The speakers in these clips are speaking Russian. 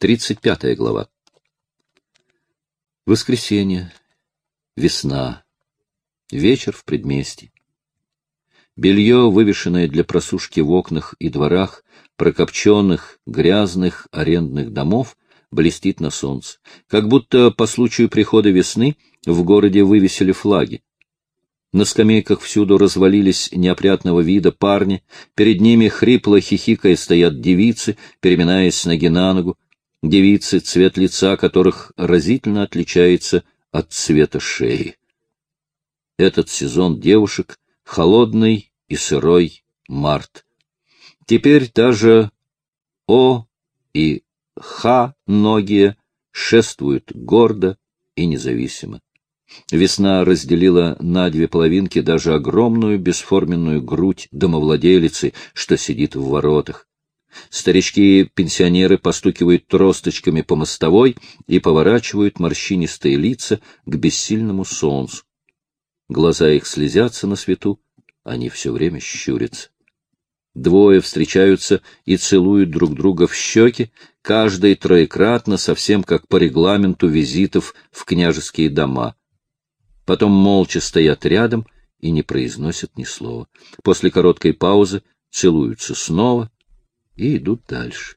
35 глава. Воскресенье. Весна. Вечер в предместье. Белье, вывешенное для просушки в окнах и дворах, прокопченных, грязных арендных домов, блестит на солнце. Как будто по случаю прихода весны в городе вывесили флаги. На скамейках всюду развалились неопрятного вида парни, перед ними хрипло хихикая стоят девицы, переминаясь ноги на ногу, девицы, цвет лица которых разительно отличается от цвета шеи. Этот сезон девушек — холодный и сырой март. Теперь даже О и Х ноги шествуют гордо и независимо. Весна разделила на две половинки даже огромную бесформенную грудь домовладелицы, что сидит в воротах. Старички-пенсионеры постукивают тросточками по мостовой и поворачивают морщинистые лица к бессильному солнцу. Глаза их слезятся на свету, они все время щурятся. Двое встречаются и целуют друг друга в щеки, каждый троекратно, совсем как по регламенту визитов в княжеские дома. Потом молча стоят рядом и не произносят ни слова. После короткой паузы целуются снова и идут дальше.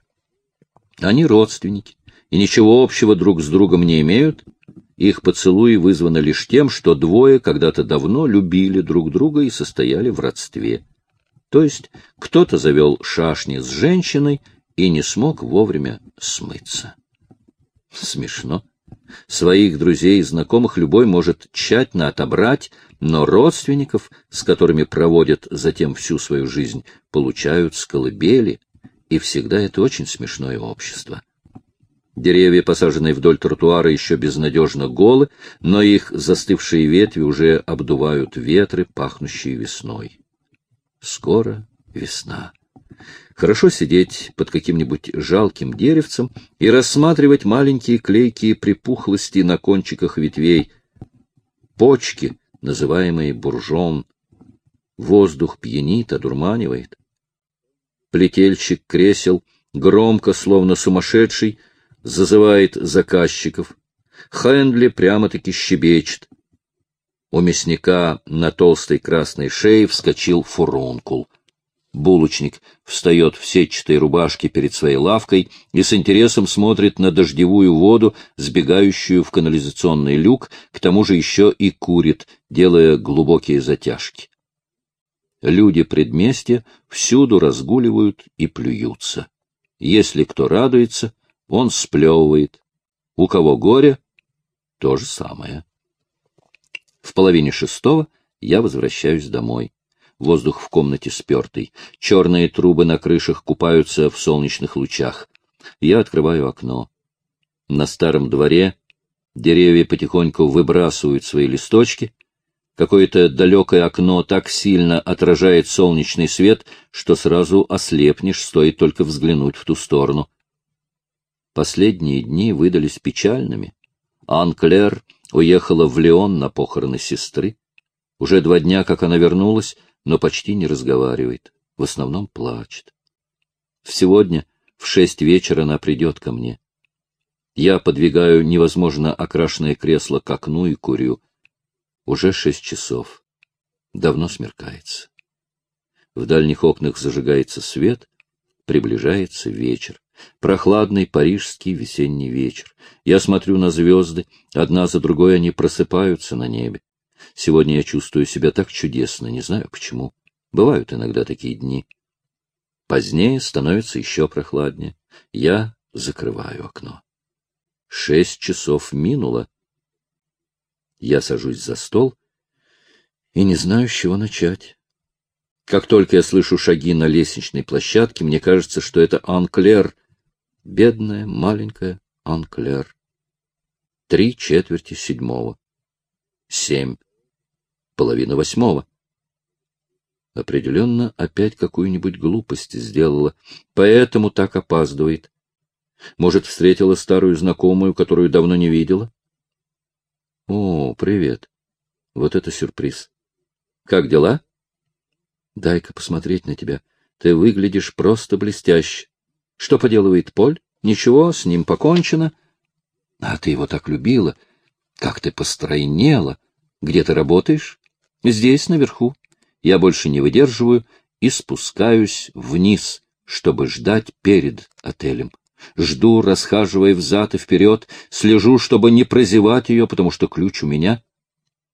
Они родственники и ничего общего друг с другом не имеют. Их поцелуи вызваны лишь тем, что двое когда-то давно любили друг друга и состояли в родстве. То есть кто-то завел шашни с женщиной и не смог вовремя смыться. Смешно. Своих друзей и знакомых любой может тщательно отобрать, но родственников, с которыми проводят затем всю свою жизнь, получают с колыбели, и всегда это очень смешное общество. Деревья, посаженные вдоль тротуара, еще безнадежно голы, но их застывшие ветви уже обдувают ветры, пахнущие весной. Скоро весна. Хорошо сидеть под каким-нибудь жалким деревцем и рассматривать маленькие клейкие припухлости на кончиках ветвей, почки, называемые буржон. Воздух пьянит, одурманивает. Плетельщик кресел, громко, словно сумасшедший, зазывает заказчиков. Хендли прямо-таки щебечет. У мясника на толстой красной шее вскочил фурункул. Булочник встает в сетчатой рубашке перед своей лавкой и с интересом смотрит на дождевую воду, сбегающую в канализационный люк, к тому же еще и курит, делая глубокие затяжки. Люди предместья всюду разгуливают и плюются. Если кто радуется, он сплевывает. У кого горе — то же самое. В половине шестого я возвращаюсь домой. Воздух в комнате спертый. Черные трубы на крышах купаются в солнечных лучах. Я открываю окно. На старом дворе деревья потихоньку выбрасывают свои листочки. Какое-то далекое окно так сильно отражает солнечный свет, что сразу ослепнешь, стоит только взглянуть в ту сторону. Последние дни выдались печальными. Ан-Клер уехала в Леон на похороны сестры. Уже два дня, как она вернулась, но почти не разговаривает, в основном плачет. Сегодня в шесть вечера она придет ко мне. Я подвигаю невозможно окрашенное кресло к окну и курю. Уже шесть часов. Давно смеркается. В дальних окнах зажигается свет, приближается вечер. Прохладный парижский весенний вечер. Я смотрю на звезды, одна за другой они просыпаются на небе. Сегодня я чувствую себя так чудесно, не знаю почему. Бывают иногда такие дни. Позднее становится еще прохладнее. Я закрываю окно. Шесть часов минуло. Я сажусь за стол и не знаю, с чего начать. Как только я слышу шаги на лестничной площадке, мне кажется, что это Анклер, бедная маленькая Анклер. Три четверти седьмого. Семь половина восьмого. Определенно опять какую-нибудь глупость сделала, поэтому так опаздывает. Может, встретила старую знакомую, которую давно не видела? О, привет. Вот это сюрприз. Как дела? Дай-ка посмотреть на тебя. Ты выглядишь просто блестяще. Что поделывает Поль? Ничего, с ним покончено. А ты его так любила. Как ты постройнела. Где ты работаешь? Здесь, наверху. Я больше не выдерживаю и спускаюсь вниз, чтобы ждать перед отелем. Жду, расхаживая взад и вперед, слежу, чтобы не прозевать ее, потому что ключ у меня.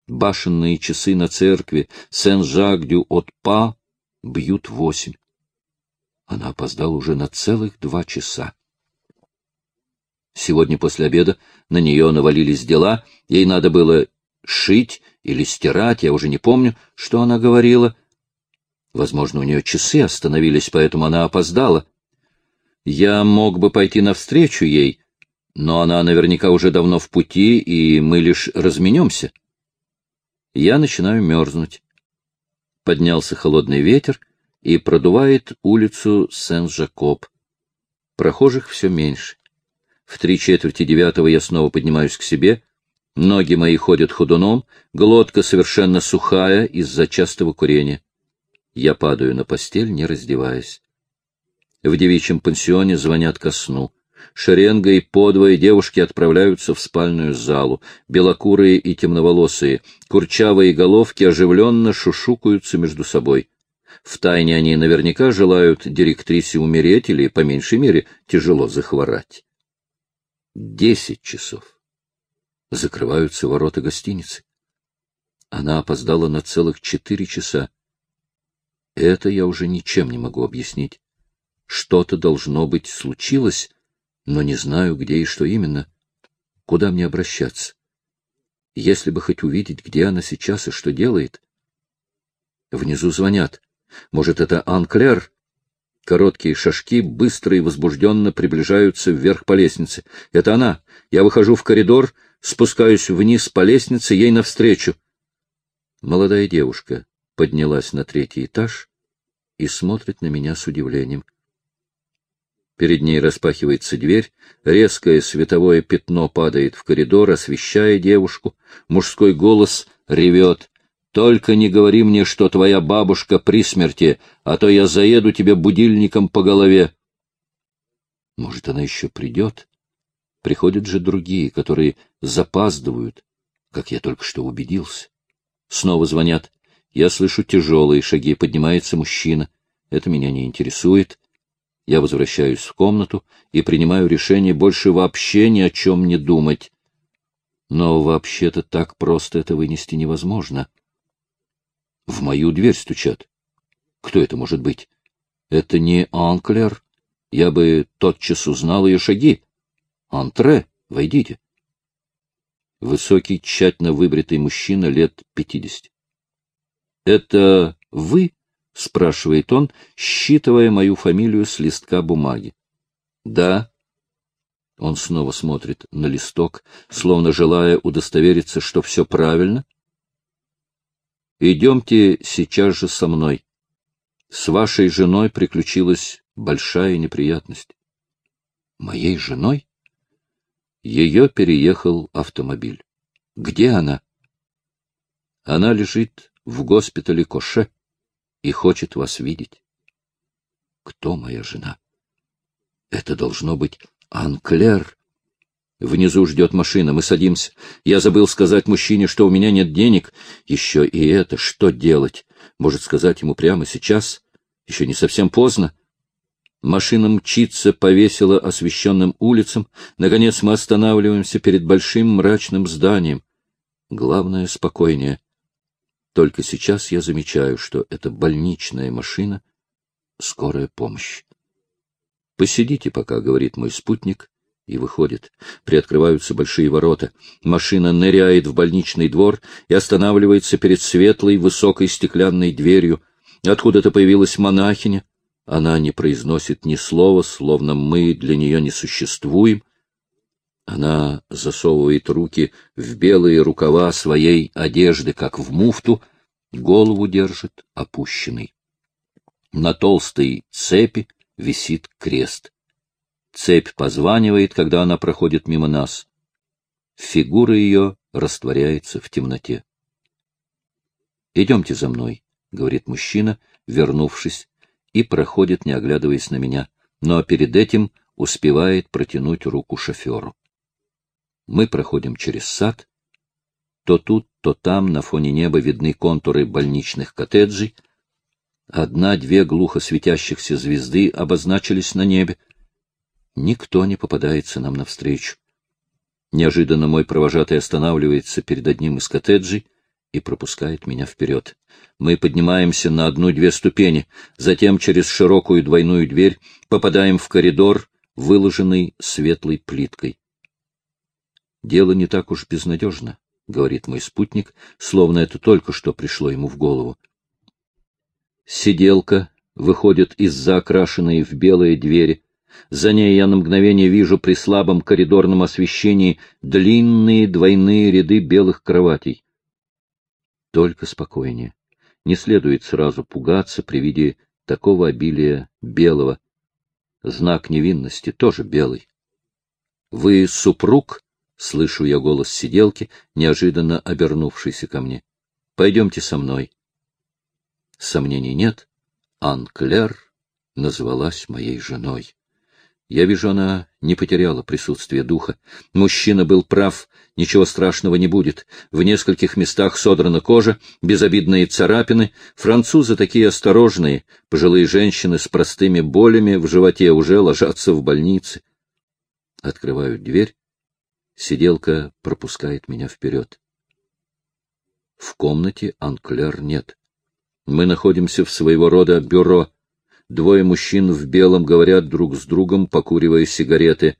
Башенные часы на церкви Сен-Жак-дю-От-Па бьют восемь. Она опоздала уже на целых два часа. Сегодня после обеда на нее навалились дела, ей надо было шить или стирать, я уже не помню, что она говорила. Возможно, у нее часы остановились, поэтому она опоздала. Я мог бы пойти навстречу ей, но она наверняка уже давно в пути, и мы лишь разменемся. Я начинаю мерзнуть. Поднялся холодный ветер и продувает улицу Сен-Жакоб. Прохожих все меньше. В три четверти девятого я снова поднимаюсь к себе. Ноги мои ходят ходуном, глотка совершенно сухая из-за частого курения. Я падаю на постель, не раздеваясь. В девичьем пансионе звонят ко сну. Шеренга и подвое девушки отправляются в спальную залу. Белокурые и темноволосые, курчавые головки оживленно шушукаются между собой. Втайне они наверняка желают директрисе умереть или, по меньшей мере, тяжело захворать. Десять часов. Закрываются ворота гостиницы. Она опоздала на целых четыре часа. Это я уже ничем не могу объяснить. Что-то должно быть случилось, но не знаю, где и что именно. Куда мне обращаться? Если бы хоть увидеть, где она сейчас и что делает. Внизу звонят. Может, это Анклер? Короткие шажки быстро и возбужденно приближаются вверх по лестнице. Это она. Я выхожу в коридор, спускаюсь вниз по лестнице, ей навстречу. Молодая девушка поднялась на третий этаж и смотрит на меня с удивлением. Перед ней распахивается дверь, резкое световое пятно падает в коридор, освещая девушку. Мужской голос ревет. «Только не говори мне, что твоя бабушка при смерти, а то я заеду тебе будильником по голове». Может, она еще придет? Приходят же другие, которые запаздывают, как я только что убедился. Снова звонят. Я слышу тяжелые шаги, поднимается мужчина. Это меня не интересует. Я возвращаюсь в комнату и принимаю решение больше вообще ни о чем не думать. Но вообще-то так просто это вынести невозможно. В мою дверь стучат. Кто это может быть? Это не Анклер. Я бы тотчас узнал ее шаги. Антре, войдите. Высокий, тщательно выбритый мужчина лет пятидесяти. — Это вы? — спрашивает он, считывая мою фамилию с листка бумаги. — Да. Он снова смотрит на листок, словно желая удостовериться, что все правильно. — Идемте сейчас же со мной. С вашей женой приключилась большая неприятность. — Моей женой? Ее переехал автомобиль. — Где она? — Она лежит в госпитале Коше и хочет вас видеть. Кто моя жена? Это должно быть Анклер. Внизу ждет машина, мы садимся. Я забыл сказать мужчине, что у меня нет денег. Еще и это, что делать? Может сказать ему прямо сейчас? Еще не совсем поздно. Машина мчится по весело освещенным улицам. Наконец мы останавливаемся перед большим мрачным зданием. Главное — спокойнее. Только сейчас я замечаю, что это больничная машина, скорая помощь. «Посидите пока», — говорит мой спутник, и выходит. Приоткрываются большие ворота. Машина ныряет в больничный двор и останавливается перед светлой, высокой стеклянной дверью. Откуда-то появилась монахиня. Она не произносит ни слова, словно мы для нее не существуем. Она засовывает руки в белые рукава своей одежды, как в муфту, голову держит опущенной. На толстой цепи висит крест. Цепь позванивает, когда она проходит мимо нас. Фигура ее растворяется в темноте. «Идемте за мной», — говорит мужчина, вернувшись, и проходит, не оглядываясь на меня. Но перед этим успевает протянуть руку шоферу. Мы проходим через сад. То тут, то там на фоне неба видны контуры больничных коттеджей. Одна-две глухо светящихся звезды обозначились на небе. Никто не попадается нам навстречу. Неожиданно мой провожатый останавливается перед одним из коттеджей и пропускает меня вперед. Мы поднимаемся на одну-две ступени, затем через широкую двойную дверь попадаем в коридор, выложенный светлой плиткой. Дело не так уж безнадежно, — говорит мой спутник, словно это только что пришло ему в голову. Сиделка выходит из-за окрашенной в белые двери. За ней я на мгновение вижу при слабом коридорном освещении длинные двойные ряды белых кроватей. Только спокойнее. Не следует сразу пугаться при виде такого обилия белого. Знак невинности тоже белый. — Вы супруг? — слышу я голос сиделки, неожиданно обернувшийся ко мне. — Пойдемте со мной. Сомнений нет. Анклер назвалась моей женой. Я вижу, она не потеряла присутствие духа. Мужчина был прав, ничего страшного не будет. В нескольких местах содрана кожа, безобидные царапины. Французы такие осторожные. Пожилые женщины с простыми болями в животе уже ложатся в больнице. Открывают дверь. Сиделка пропускает меня вперед. В комнате Анклер нет. Мы находимся в своего рода бюро — Двое мужчин в белом говорят друг с другом, покуривая сигареты.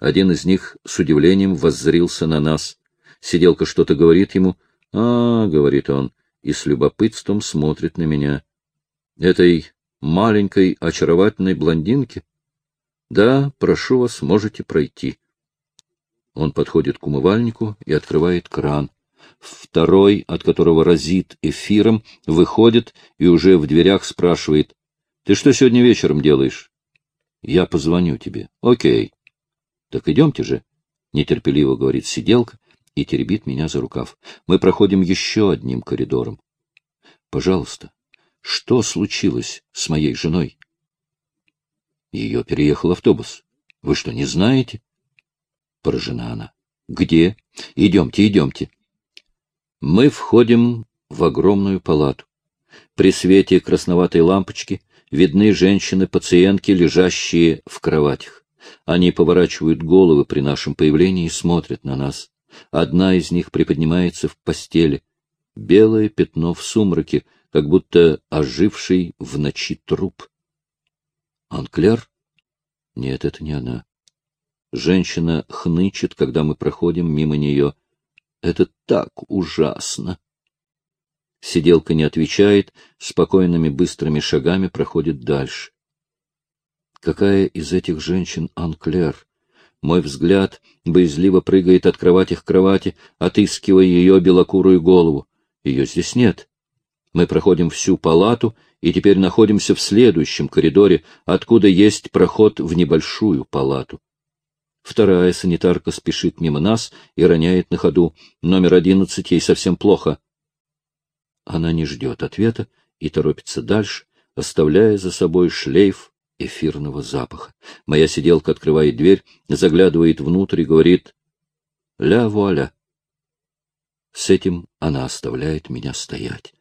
Один из них с удивлением воззрился на нас. Сиделка что-то говорит ему. «А, — говорит он, и с любопытством смотрит на меня. — Этой маленькой очаровательной блондинке? — Да, прошу вас, можете пройти. Он подходит к умывальнику и открывает кран. Второй, от которого разит эфиром, выходит и уже в дверях спрашивает. — Ты что сегодня вечером делаешь? — Я позвоню тебе. — Окей. — Так идемте же, — нетерпеливо говорит сиделка и теребит меня за рукав. Мы проходим еще одним коридором. — Пожалуйста, что случилось с моей женой? Ее переехал автобус. Вы что, не знаете? Поражена она. Где? Идемте, идемте. Мы входим в огромную палату. При свете красноватой лампочки видны женщины-пациентки, лежащие в кроватях. Они поворачивают головы при нашем появлении и смотрят на нас. Одна из них приподнимается в постели. Белое пятно в сумраке, как будто оживший в ночи труп. Анклер? Нет, это не она. Женщина хнычет, когда мы проходим мимо нее. Это так ужасно. Сиделка не отвечает, спокойными быстрыми шагами проходит дальше. Какая из этих женщин Анклер? Мой взгляд боязливо прыгает от кровати к кровати, отыскивая ее белокурую голову. Ее здесь нет. Мы проходим всю палату и теперь находимся в следующем коридоре, откуда есть проход в небольшую палату. Вторая санитарка спешит мимо нас и роняет на ходу. Номер одиннадцать ей совсем плохо. Она не ждет ответа и торопится дальше, оставляя за собой шлейф эфирного запаха. Моя сиделка открывает дверь, заглядывает внутрь и говорит «Ля вуаля». С этим она оставляет меня стоять.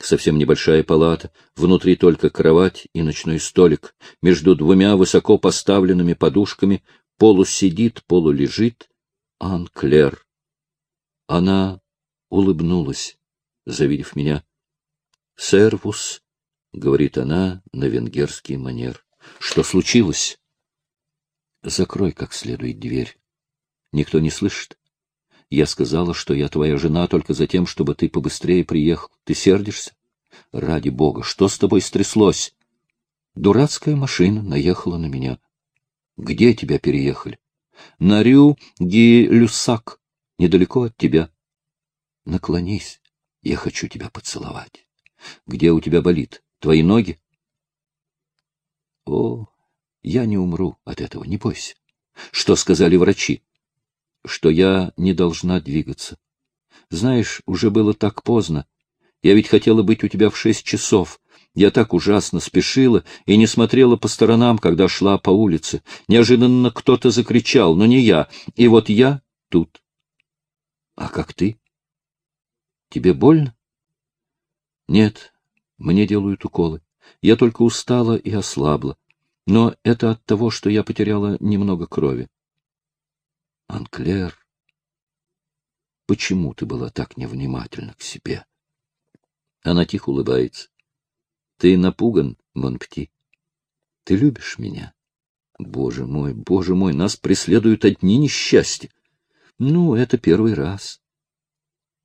Совсем небольшая палата, внутри только кровать и ночной столик. Между двумя высоко поставленными подушками полусидит, полулежит Анклер. Она улыбнулась, завидев меня. «Сервус», — говорит она на венгерский манер. «Что случилось?» «Закрой как следует дверь. Никто не слышит. Я сказала, что я твоя жена только за тем, чтобы ты побыстрее приехал. Ты сердишься? Ради бога, что с тобой стряслось?» Дурацкая машина наехала на меня. Где тебя переехали? На Рю-Ги-Люсак, недалеко от тебя. Наклонись, я хочу тебя поцеловать. Где у тебя болит? Твои ноги? О, я не умру от этого, не бойся. Что сказали врачи? Что я не должна двигаться. Знаешь, уже было так поздно. Я ведь хотела быть у тебя в шесть часов. Я так ужасно спешила и не смотрела по сторонам, когда шла по улице. Неожиданно кто-то закричал, но не я, и вот я тут. А как ты? Тебе больно? Нет, мне делают уколы. Я только устала и ослабла. Но это от того, что я потеряла немного крови. Анклер, почему ты была так невнимательна к себе? Она тихо улыбается. Ты напуган, Монпти. Ты любишь меня. Боже мой, боже мой, нас преследуют одни несчастья. Ну, это первый раз.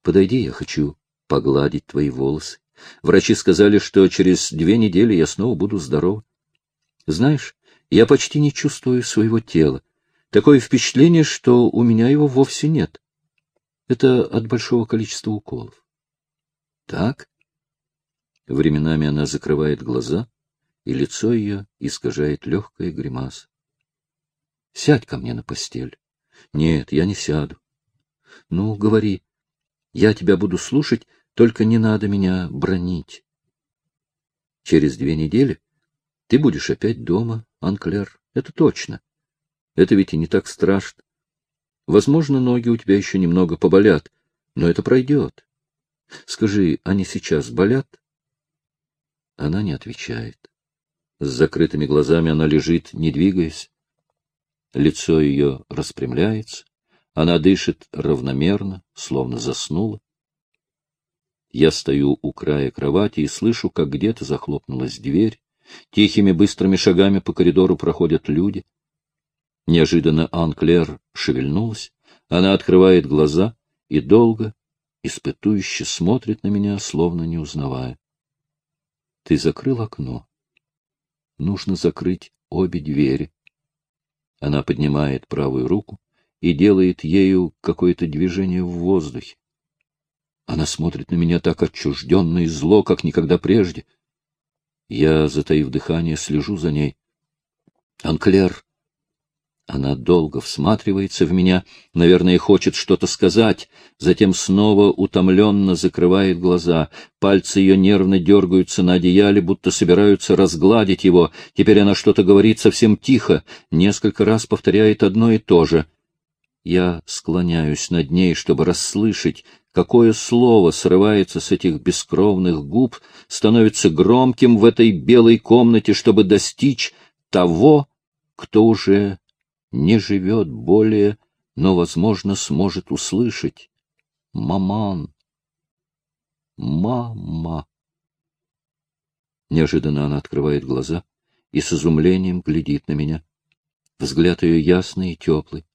Подойди, я хочу погладить твои волосы. Врачи сказали, что через две недели я снова буду здоров. Знаешь, я почти не чувствую своего тела. Такое впечатление, что у меня его вовсе нет. Это от большого количества уколов. Так? Временами она закрывает глаза, и лицо ее искажает легкая гримаса. Сядь ко мне на постель. Нет, я не сяду. Ну, говори. Я тебя буду слушать, только не надо меня бронить. Через две недели ты будешь опять дома, Анклер. Это точно. Это ведь и не так страшно. Возможно, ноги у тебя еще немного поболят, но это пройдет. Скажи, они сейчас болят? Она не отвечает. С закрытыми глазами она лежит, не двигаясь. Лицо ее распрямляется, она дышит равномерно, словно заснула. Я стою у края кровати и слышу, как где-то захлопнулась дверь. Тихими быстрыми шагами по коридору проходят люди. Неожиданно Анклер шевельнулась. Она открывает глаза и долго, испытующе смотрит на меня, словно не узнавая. Ты закрыл окно. Нужно закрыть обе двери. Она поднимает правую руку и делает ею какое-то движение в воздухе. Она смотрит на меня так отчужденно и зло, как никогда прежде. Я, затаив дыхание, слежу за ней. Анклер она долго всматривается в меня, наверное, хочет что-то сказать, затем снова утомленно закрывает глаза. Пальцы ее нервно дергаются на одеяле, будто собираются разгладить его. Теперь она что-то говорит совсем тихо, несколько раз повторяет одно и то же. Я склоняюсь над ней, чтобы расслышать, какое слово срывается с этих бескровных губ, становится громким в этой белой комнате, чтобы достичь того, кто уже не живет более, но, возможно, сможет услышать. Маман. Мама. Неожиданно она открывает глаза и с изумлением глядит на меня. Взгляд ее ясный и теплый.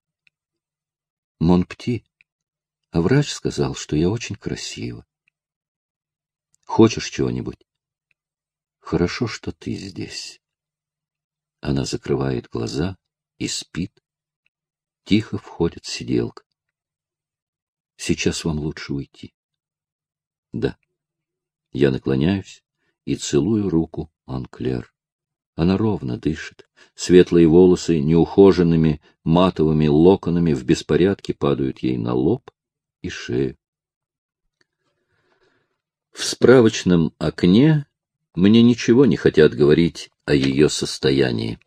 Монпти, а врач сказал, что я очень красива. Хочешь чего-нибудь? Хорошо, что ты здесь. Она закрывает глаза и спит. Тихо входит сиделка. Сейчас вам лучше уйти. Да. Я наклоняюсь и целую руку Анклер. Она ровно дышит. Светлые волосы неухоженными матовыми локонами в беспорядке падают ей на лоб и шею. В справочном окне мне ничего не хотят говорить о ее состоянии.